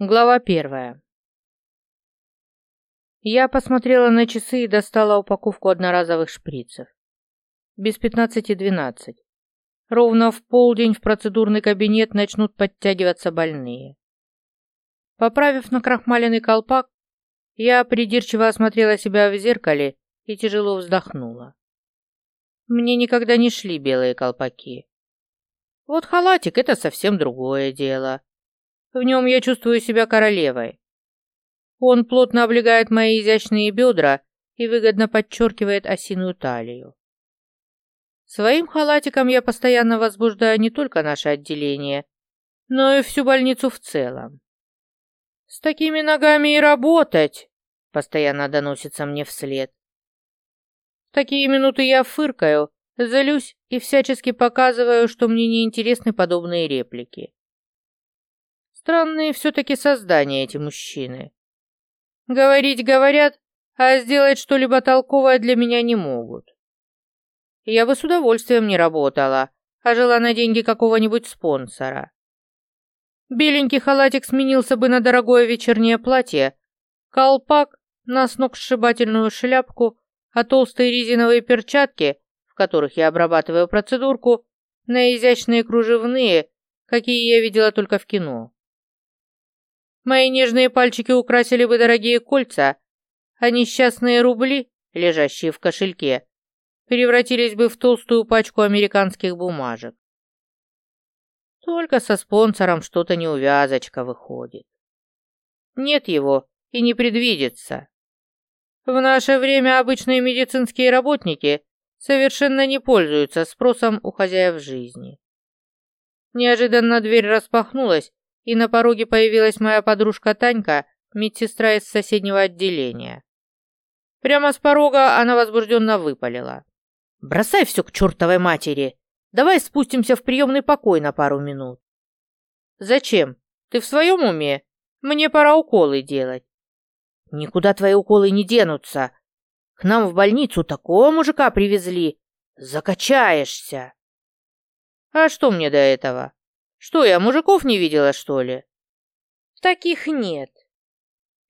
Глава первая. Я посмотрела на часы и достала упаковку одноразовых шприцев. Без пятнадцати двенадцать. Ровно в полдень в процедурный кабинет начнут подтягиваться больные. Поправив накрахмаленный колпак, я придирчиво осмотрела себя в зеркале и тяжело вздохнула. Мне никогда не шли белые колпаки. Вот халатик — это совсем другое дело. В нем я чувствую себя королевой. Он плотно облегает мои изящные бедра и выгодно подчеркивает осиную талию. Своим халатиком я постоянно возбуждаю не только наше отделение, но и всю больницу в целом. «С такими ногами и работать!» — постоянно доносится мне вслед. В такие минуты я фыркаю, злюсь и всячески показываю, что мне неинтересны подобные реплики. Странные все-таки создания эти мужчины. Говорить говорят, а сделать что-либо толковое для меня не могут. Я бы с удовольствием не работала, а жила на деньги какого-нибудь спонсора. Беленький халатик сменился бы на дорогое вечернее платье, колпак на сногсшибательную шляпку, а толстые резиновые перчатки, в которых я обрабатываю процедурку, на изящные кружевные, какие я видела только в кино. Мои нежные пальчики украсили бы дорогие кольца, а несчастные рубли, лежащие в кошельке, превратились бы в толстую пачку американских бумажек. Только со спонсором что-то неувязочка выходит. Нет его и не предвидится. В наше время обычные медицинские работники совершенно не пользуются спросом у хозяев жизни. Неожиданно дверь распахнулась, и на пороге появилась моя подружка Танька, медсестра из соседнего отделения. Прямо с порога она возбужденно выпалила. «Бросай все к чертовой матери! Давай спустимся в приемный покой на пару минут». «Зачем? Ты в своем уме? Мне пора уколы делать». «Никуда твои уколы не денутся. К нам в больницу такого мужика привезли. Закачаешься». «А что мне до этого? Что, я мужиков не видела, что ли? Таких нет.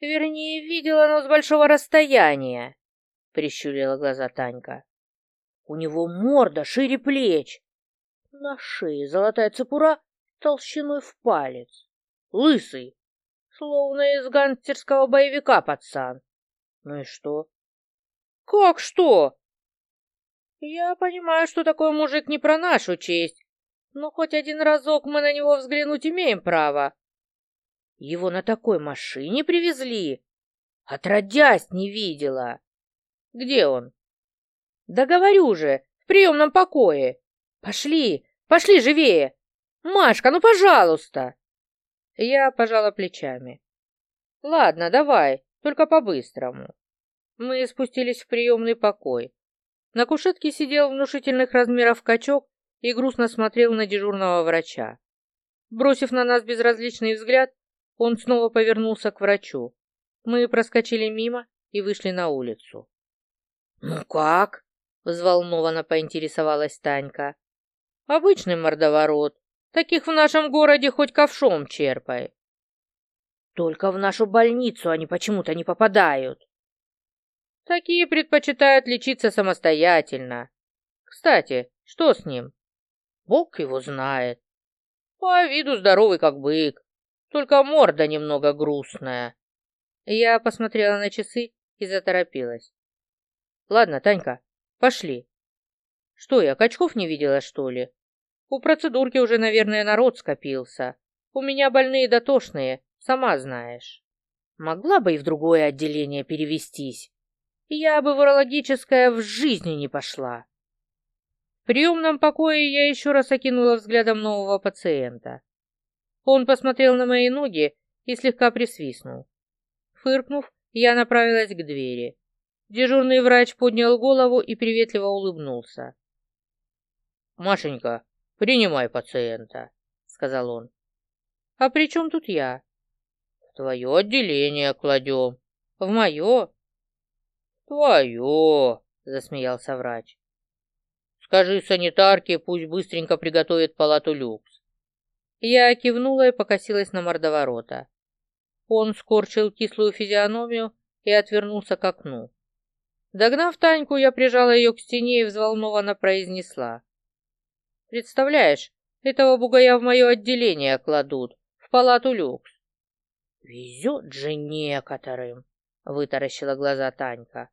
Вернее, видела, но с большого расстояния, прищурила глаза Танька. У него морда шире плеч. На шее золотая цепура толщиной в палец. Лысый, словно из гангстерского боевика пацан. Ну и что? Как что? Я понимаю, что такой мужик не про нашу честь, но хоть один разок мы на него взглянуть имеем право. Его на такой машине привезли? Отродясь не видела. Где он? Да говорю же, в приемном покое. Пошли, пошли живее. Машка, ну пожалуйста. Я пожала плечами. Ладно, давай, только по-быстрому. Мы спустились в приемный покой. На кушетке сидел внушительных размеров качок и грустно смотрел на дежурного врача. Бросив на нас безразличный взгляд, он снова повернулся к врачу. Мы проскочили мимо и вышли на улицу. «Ну как?» — взволнованно поинтересовалась Танька. «Обычный мордоворот. Таких в нашем городе хоть ковшом черпай». «Только в нашу больницу они почему-то не попадают». «Такие предпочитают лечиться самостоятельно. Кстати, что с ним?» Бог его знает. По виду здоровый, как бык, только морда немного грустная. Я посмотрела на часы и заторопилась. Ладно, Танька, пошли. Что, я качков не видела, что ли? У процедурки уже, наверное, народ скопился. У меня больные дотошные, сама знаешь. Могла бы и в другое отделение перевестись. Я бы в урологическое в жизни не пошла. В приемном покое я еще раз окинула взглядом нового пациента. Он посмотрел на мои ноги и слегка присвистнул. Фыркнув, я направилась к двери. Дежурный врач поднял голову и приветливо улыбнулся. «Машенька, принимай пациента», — сказал он. «А при чем тут я?» «В твое отделение кладем». «В мое?» «Твое», — засмеялся врач. Скажи санитарке, пусть быстренько приготовит палату люкс. Я кивнула и покосилась на мордоворота. Он скорчил кислую физиономию и отвернулся к окну. Догнав Таньку, я прижала ее к стене и взволнованно произнесла. «Представляешь, этого бугая в мое отделение кладут, в палату люкс». «Везет же некоторым», — вытаращила глаза Танька.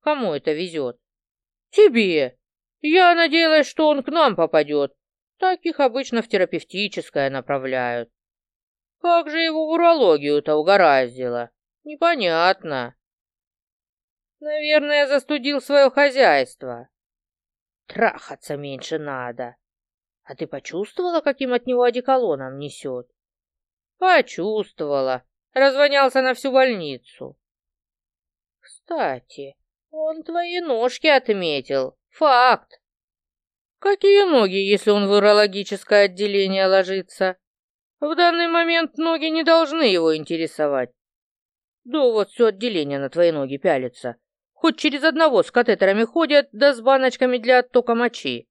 «Кому это везет?» «Тебе! Я надеялась, что он к нам попадет. Таких обычно в терапевтическое направляют. Как же его в урологию-то угораздило? Непонятно. Наверное, застудил свое хозяйство. Трахаться меньше надо. А ты почувствовала, каким от него одеколоном несет? Почувствовала. Развонялся на всю больницу. Кстати, он твои ножки отметил. Факт. Какие ноги, если он в урологическое отделение ложится? В данный момент ноги не должны его интересовать. Да вот все отделение на твои ноги пялится. Хоть через одного с катетерами ходят, да с баночками для оттока мочи.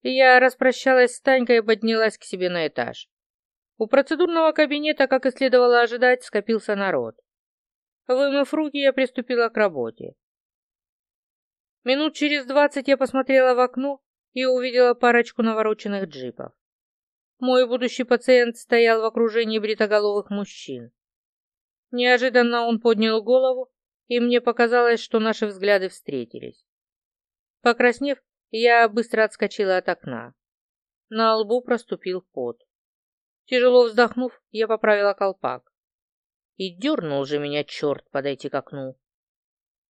Я распрощалась с Танькой и поднялась к себе на этаж. У процедурного кабинета, как и следовало ожидать, скопился народ. Вымыв руки, я приступила к работе. Минут через двадцать я посмотрела в окно и увидела парочку навороченных джипов. Мой будущий пациент стоял в окружении бритоголовых мужчин. Неожиданно он поднял голову, и мне показалось, что наши взгляды встретились. Покраснев, я быстро отскочила от окна. На лбу проступил пот. Тяжело вздохнув, я поправила колпак. И дернул же меня черт подойти к окну.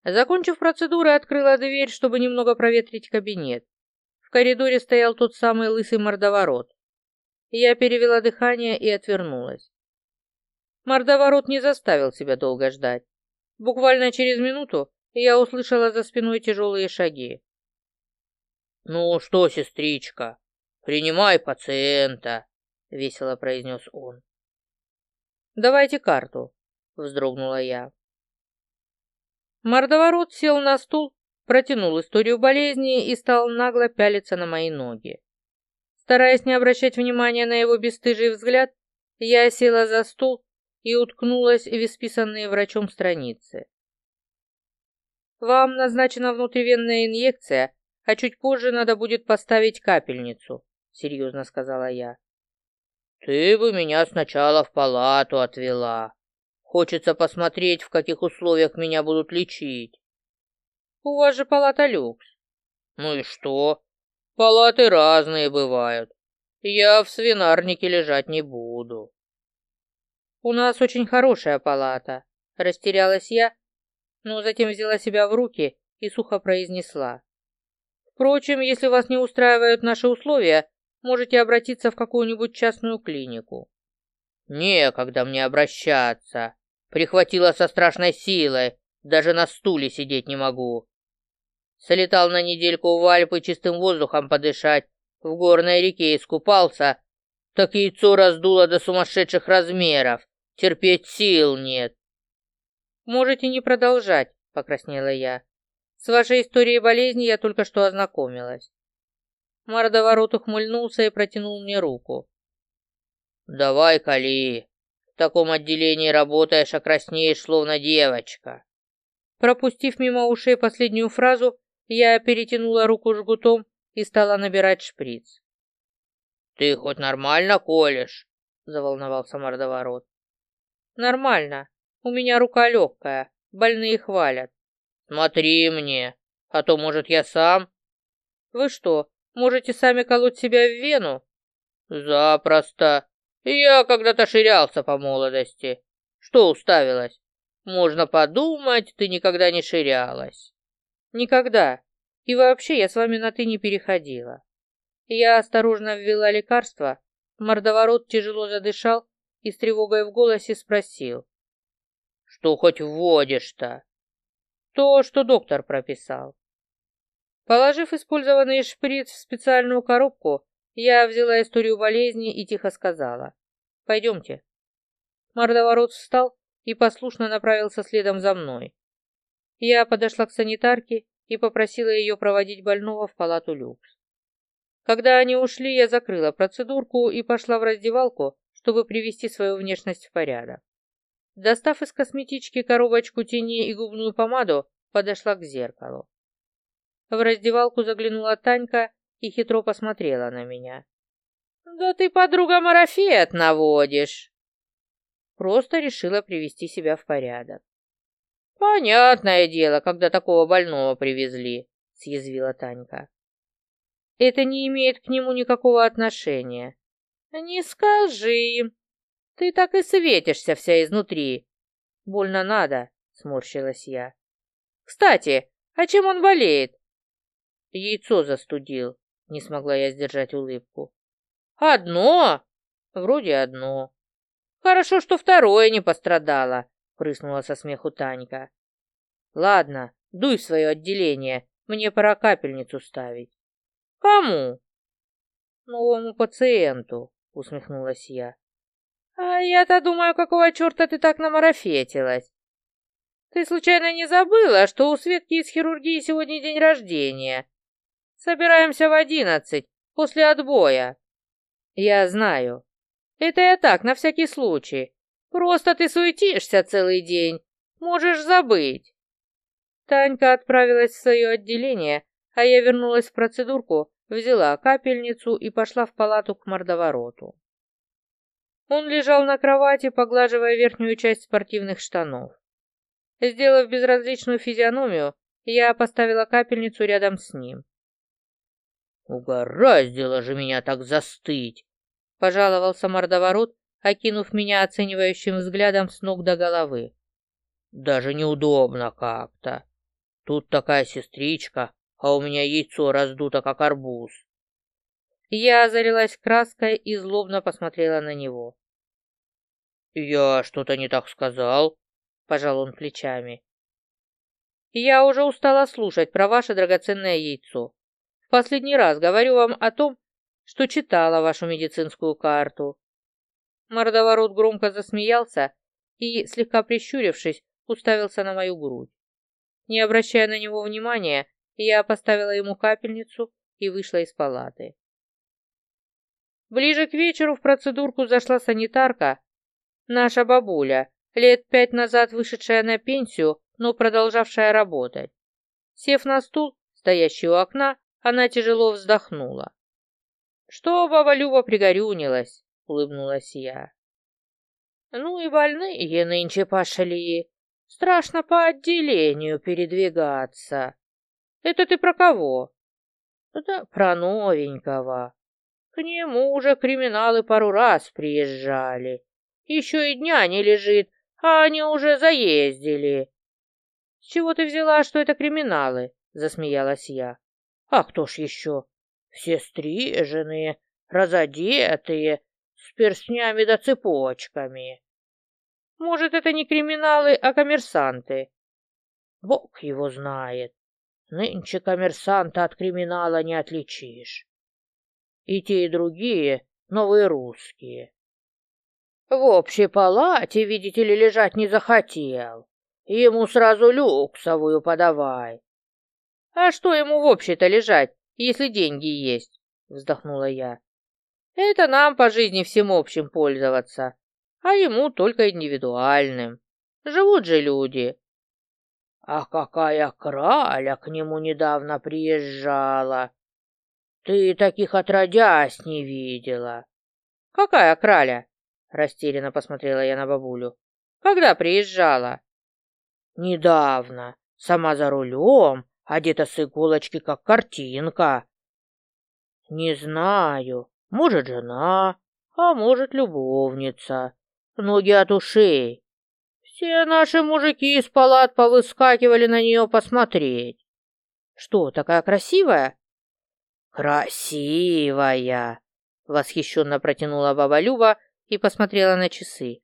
Закончив процедуры, открыла дверь, чтобы немного проветрить кабинет. В коридоре стоял тот самый лысый мордоворот. Я перевела дыхание и отвернулась. Мордоворот не заставил себя долго ждать. Буквально через минуту я услышала за спиной тяжелые шаги. «Ну что, сестричка, принимай пациента», — весело произнес он. «Давайте карту», — вздрогнула я. Мордоворот сел на стул, протянул историю болезни и стал нагло пялиться на мои ноги. Стараясь не обращать внимания на его бесстыжий взгляд, я села за стол и уткнулась в исписанные врачом страницы. «Вам назначена внутривенная инъекция, а чуть позже надо будет поставить капельницу», — серьезно сказала я. «Ты бы меня сначала в палату отвела. Хочется посмотреть, в каких условиях меня будут лечить». «У вас же палата люкс». «Ну и что? Палаты разные бывают. Я в свинарнике лежать не буду. У нас очень хорошая палата, растерялась я, но затем взяла себя в руки и сухо произнесла. Впрочем, если вас не устраивают наши условия, можете обратиться в какую-нибудь частную клинику. Некогда мне обращаться. Прихватила со страшной силой, даже на стуле сидеть не могу. Слетал на недельку в Альпы чистым воздухом подышать, в горной реке искупался, так яйцо раздуло до сумасшедших размеров, терпеть сил нет. Можете не продолжать, покраснела я. С вашей историей болезни я только что ознакомилась. Мордоворот ухмыльнулся и протянул мне руку. «Давай, Кали, в таком отделении работаешь, а словно девочка». Пропустив мимо ушей последнюю фразу, я перетянула руку жгутом и стала набирать шприц. «Ты хоть нормально колешь?» — заволновался мордоворот. «Нормально. У меня рука легкая. Больные хвалят». «Смотри мне, а то, может, я сам?» «Вы что, можете сами колоть себя в вену?» «Запросто. Я когда-то ширялся по молодости. Что уставилась? Можно подумать, ты никогда не ширялась». Никогда. И вообще я с вами на «ты» не переходила. Я осторожно ввела лекарство, мордоворот тяжело задышал и с тревогой в голосе спросил. «Что хоть вводишь-то?» «То, что доктор прописал». Положив использованный шприц в специальную коробку, я взяла историю болезни и тихо сказала. «Пойдемте». Мордоворот встал и послушно направился следом за мной. Я подошла к санитарке и попросила ее проводить больного в палату люкс. Когда они ушли, я закрыла процедурку и пошла в раздевалку, чтобы привести свою внешность в порядок. Достав из косметички коробочку теней и губную помаду, подошла к зеркалу. В раздевалку заглянула Танька и хитро посмотрела на меня. «Да ты, подруга, марафет наводишь!» Просто решила привести себя в порядок. «Понятное дело, когда такого больного привезли», — съязвила Танька. «Это не имеет к нему никакого отношения». «Не скажи. Ты так и светишься вся изнутри». «Больно надо», — сморщилась я. «Кстати, а чем он болеет?» Яйцо застудил, не смогла я сдержать улыбку. «Одно?» «Вроде одно». «Хорошо, что второе не пострадало», — прыснула со смеху Танька. «Ладно, дуй в свое отделение, мне пора капельницу ставить». «Кому?» «Новому пациенту», — усмехнулась я. «А я-то думаю, какого черта ты так намарафетилась? Ты случайно не забыла, что у Светки из хирургии сегодня день рождения? Собираемся в одиннадцать, после отбоя». «Я знаю. Это я так, на всякий случай. Просто ты суетишься целый день. Можешь забыть». Танька отправилась в свое отделение, а я вернулась в процедурку, взяла капельницу и пошла в палату к мордовороту. Он лежал на кровати, поглаживая верхнюю часть спортивных штанов. Сделав безразличную физиономию, я поставила капельницу рядом с ним. «Угораздило же меня так застыть!» — пожаловался мордоворот, окинув меня оценивающим взглядом с ног до головы. «Даже неудобно как-то. Тут такая сестричка, а у меня яйцо раздуто, как арбуз». Я залилась краской и злобно посмотрела на него. «Я что-то не так сказал?» — пожал он плечами. «Я уже устала слушать про ваше драгоценное яйцо. В последний раз говорю вам о том, что читала вашу медицинскую карту. Мордоворот громко засмеялся и, слегка прищурившись, уставился на мою грудь. Не обращая на него внимания, я поставила ему капельницу и вышла из палаты. Ближе к вечеру в процедурку зашла санитарка, наша бабуля, лет пять назад вышедшая на пенсию, но продолжавшая работать. Сев на стул, стоящий у окна, она тяжело вздохнула. «Что баба Люба пригорюнилась?» — улыбнулась я. «Ну и больные нынче пошли. Страшно по отделению передвигаться. Это ты про кого?» «Да про новенького. К нему уже криминалы пару раз приезжали. Еще и дня не лежит, а они уже заездили». «С чего ты взяла, что это криминалы?» — засмеялась я. «А кто ж еще? Все стриженные, разодетые, с перстнями да цепочками. Может, это не криминалы, а коммерсанты? Бог его знает. Нынче коммерсанта от криминала не отличишь. И те, и другие новые русские. В общей палате, видите ли, лежать не захотел. Ему сразу люксовую подавай. А что ему в общей-то лежать? Если деньги есть, вздохнула я. Это нам по жизни всем общим пользоваться, а ему только индивидуальным. Живут же люди. А какая краля к нему недавно приезжала. Ты таких отродясь не видела. Какая краля? Растерянно посмотрела я на бабулю. Когда приезжала? Недавно. Сама за рулем, одета с иголочки, как картинка. Не знаю, может, жена, а может, любовница. Ноги от ушей. Все наши мужики из палат повыскакивали на нее посмотреть. Что, такая красивая? Красивая, восхищенно протянула баба Люба и посмотрела на часы.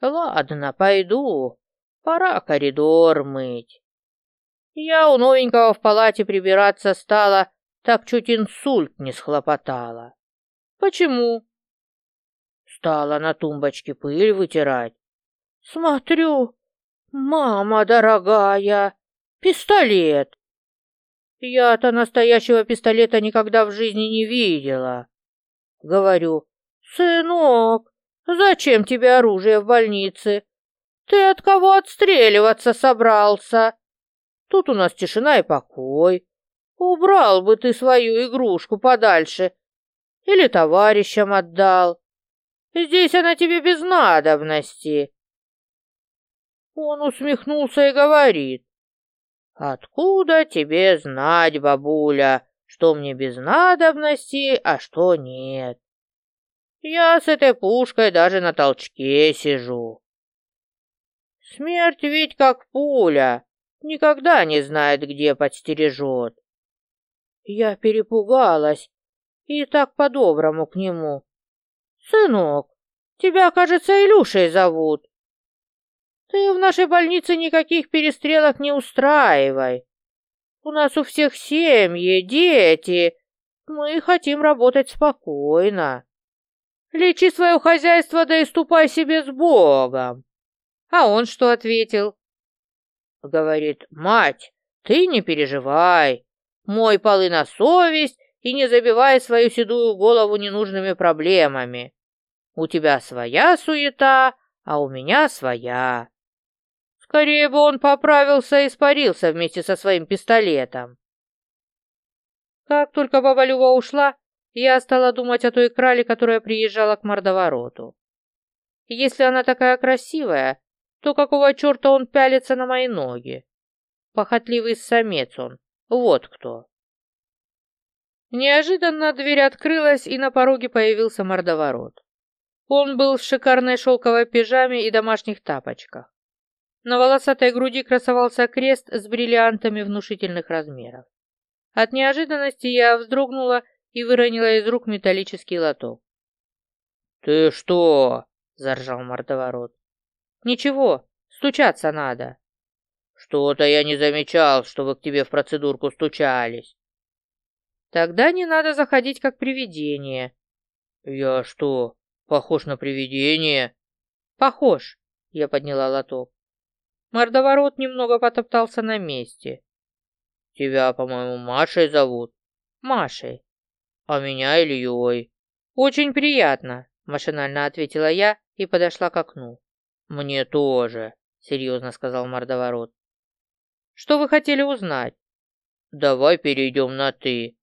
Ладно, пойду. Пора коридор мыть. Я у новенького в палате прибираться стала, так чуть инсульт не схлопотала. Почему? Стала на тумбочке пыль вытирать. Смотрю, мама дорогая, пистолет. Я-то настоящего пистолета никогда в жизни не видела. Говорю, сынок, зачем тебе оружие в больнице? Ты от кого отстреливаться собрался? Тут у нас тишина и покой. Убрал бы ты свою игрушку подальше или товарищам отдал. Здесь она тебе без надобности. Он усмехнулся и говорит. Откуда тебе знать, бабуля, что мне без надобности, а что нет? Я с этой пушкой даже на толчке сижу. Смерть ведь как пуля, никогда не знает, где подстережет. Я перепугалась и так по-доброму к нему. «Сынок, тебя, кажется, Илюшей зовут. Ты в нашей больнице никаких перестрелок не устраивай. У нас у всех семьи, дети. Мы хотим работать спокойно. Лечи свое хозяйство, да и ступай себе с Богом. А он что ответил? Говорит, мать, ты не переживай. Мой полы на совесть и не забивай свою седую голову ненужными проблемами. У тебя своя суета, а у меня своя. Скорее бы он поправился и испарился вместе со своим пистолетом. Как только баба Люба ушла, я стала думать о той крале, которая приезжала к мордовороту. Если она такая красивая, то какого черта он пялится на мои ноги? Похотливый самец он, вот кто. Неожиданно дверь открылась, и на пороге появился мордоворот. Он был в шикарной шелковой пижаме и домашних тапочках. На волосатой груди красовался крест с бриллиантами внушительных размеров. От неожиданности я вздрогнула и выронила из рук металлический лоток. «Ты что?» — заржал мордоворот. «Ничего, стучаться надо». «Что-то я не замечал, что вы к тебе в процедурку стучались». «Тогда не надо заходить как привидение». «Я что, похож на привидение?» «Похож», — я подняла лоток. Мордоворот немного потоптался на месте. «Тебя, по-моему, Машей зовут?» «Машей». «А меня Ильей». «Очень приятно», — машинально ответила я и подошла к окну. «Мне тоже», — серьезно сказал мордоворот. «Что вы хотели узнать?» «Давай перейдем на «ты».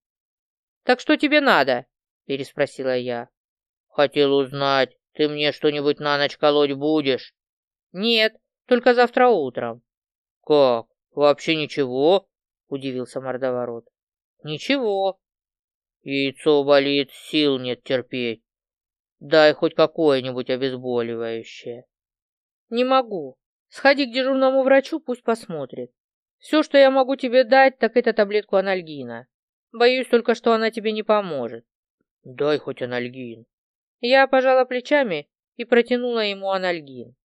«Так что тебе надо?» — переспросила я. «Хотел узнать, ты мне что-нибудь на ночь колоть будешь?» «Нет, только завтра утром. Как? Вообще ничего? Удивился мордоворот. Ничего. Яйцо болит, сил нет терпеть. Дай хоть какое-нибудь обезболивающее. Не могу. Сходи к дежурному врачу, пусть посмотрит. Все, что я могу тебе дать, так это таблетку анальгина. Боюсь только, что она тебе не поможет. Дай хоть анальгин. Я пожала плечами и протянула ему анальгин.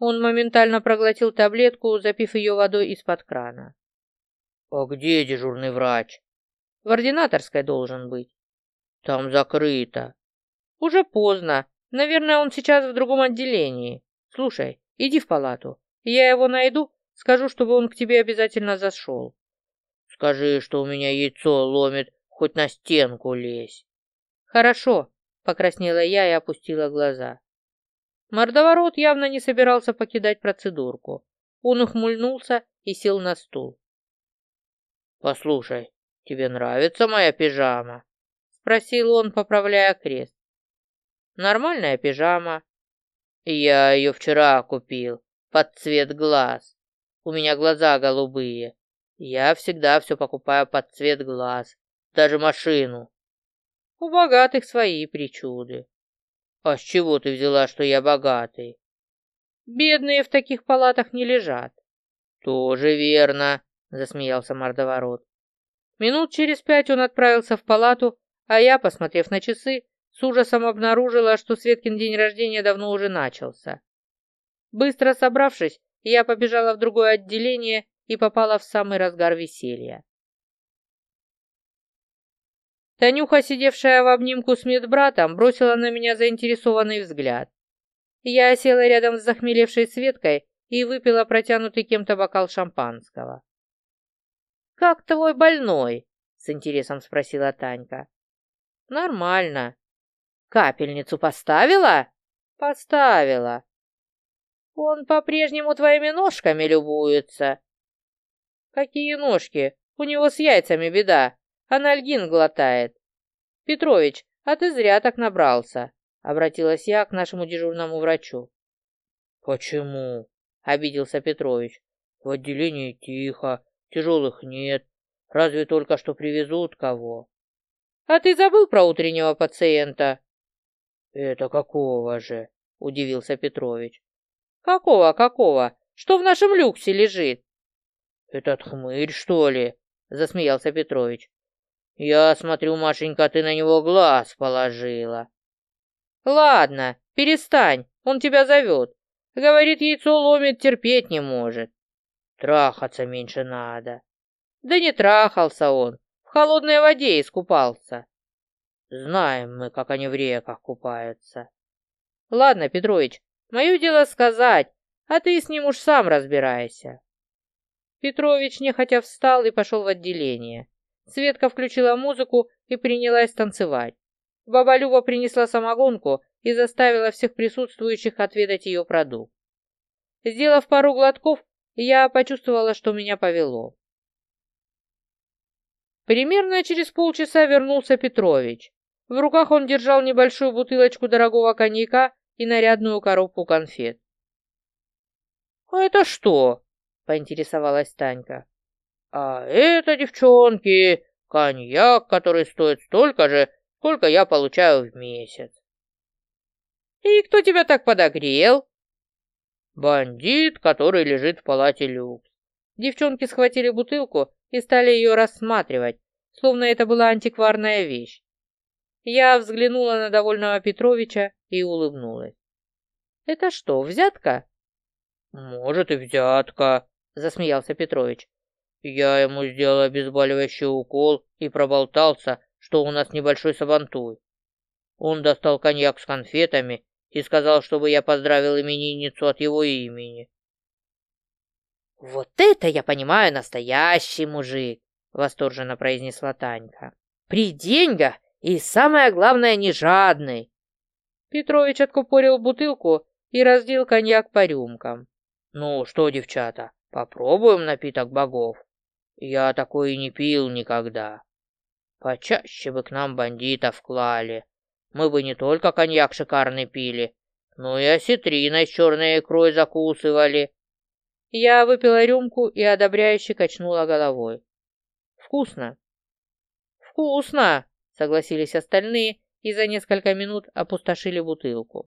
Он моментально проглотил таблетку, запив ее водой из-под крана. «А где дежурный врач?» «В ординаторской должен быть». «Там закрыто». «Уже поздно. Наверное, он сейчас в другом отделении. Слушай, иди в палату. Я его найду, скажу, чтобы он к тебе обязательно зашел». «Скажи, что у меня яйцо ломит, хоть на стенку лезь». «Хорошо», — покраснела я и опустила глаза. Мордоворот явно не собирался покидать процедурку. Он ухмыльнулся и сел на стул. «Послушай, тебе нравится моя пижама?» Спросил он, поправляя крест. «Нормальная пижама». «Я ее вчера купил, под цвет глаз. У меня глаза голубые. Я всегда все покупаю под цвет глаз, даже машину». «У богатых свои причуды», «А с чего ты взяла, что я богатый?» «Бедные в таких палатах не лежат». «Тоже верно», — засмеялся мордоворот. Минут через пять он отправился в палату, а я, посмотрев на часы, с ужасом обнаружила, что Светкин день рождения давно уже начался. Быстро собравшись, я побежала в другое отделение и попала в самый разгар веселья. Танюха, сидевшая в обнимку с медбратом, бросила на меня заинтересованный взгляд. Я села рядом с захмелевшей Светкой и выпила протянутый кем-то бокал шампанского. «Как твой больной?» — с интересом спросила Танька. «Нормально». «Капельницу поставила?» «Поставила». Он по-прежнему твоими ножками любуется. Какие ножки? У него с яйцами беда. Анальгин глотает. Петрович, а ты зря так набрался, обратилась я к нашему дежурному врачу. Почему? Обиделся Петрович. В отделении тихо, тяжелых нет. Разве только что привезут кого. А ты забыл про утреннего пациента? Это какого же? Удивился Петрович. Какого, какого? Что в нашем люксе лежит? Этот хмырь, что ли? Засмеялся Петрович. Я смотрю, Машенька, ты на него глаз положила. Ладно, перестань, он тебя зовет. Говорит, яйцо ломит, терпеть не может. Трахаться меньше надо. Да не трахался он, в холодной воде искупался. Знаем мы, как они в реках купаются. Ладно, Петрович, Мое дело сказать, а ты с ним уж сам разбирайся. Петрович нехотя встал и пошел в отделение. Светка включила музыку и принялась танцевать. Баба Люба принесла самогонку и заставила всех присутствующих отведать ее продукт. Сделав пару глотков, я почувствовала, что меня повело. Примерно через полчаса вернулся Петрович. В руках он держал небольшую бутылочку дорогого коньяка и нарядную коробку конфет. «А это что?» — поинтересовалась Танька. «А это, девчонки, коньяк, который стоит столько же, сколько я получаю в месяц». «И кто тебя так подогрел?» «Бандит, который лежит в палате люкс». Девчонки схватили бутылку и стали ее рассматривать, словно это была антикварная вещь. Я взглянула на довольного Петровича и улыбнулась. «Это что, взятка?» «Может, и взятка», — засмеялся Петрович. «Я ему сделал обезболивающий укол и проболтался, что у нас небольшой сабантуй. Он достал коньяк с конфетами и сказал, чтобы я поздравил именинницу от его имени». «Вот это я понимаю настоящий мужик!» — восторженно произнесла Танька. «При деньгах и, самое главное, не жадный. Петрович откупорил бутылку и разлил коньяк по рюмкам. «Ну что, девчата, попробуем напиток богов? Я такой и не пил никогда. Почаще бы к нам бандитов клали. Мы бы не только коньяк шикарный пили, но и осетриной с черной икрой закусывали». Я выпила рюмку и одобряюще качнула головой. «Вкусно!» «Вкусно!» — согласились остальные и за несколько минут опустошили бутылку.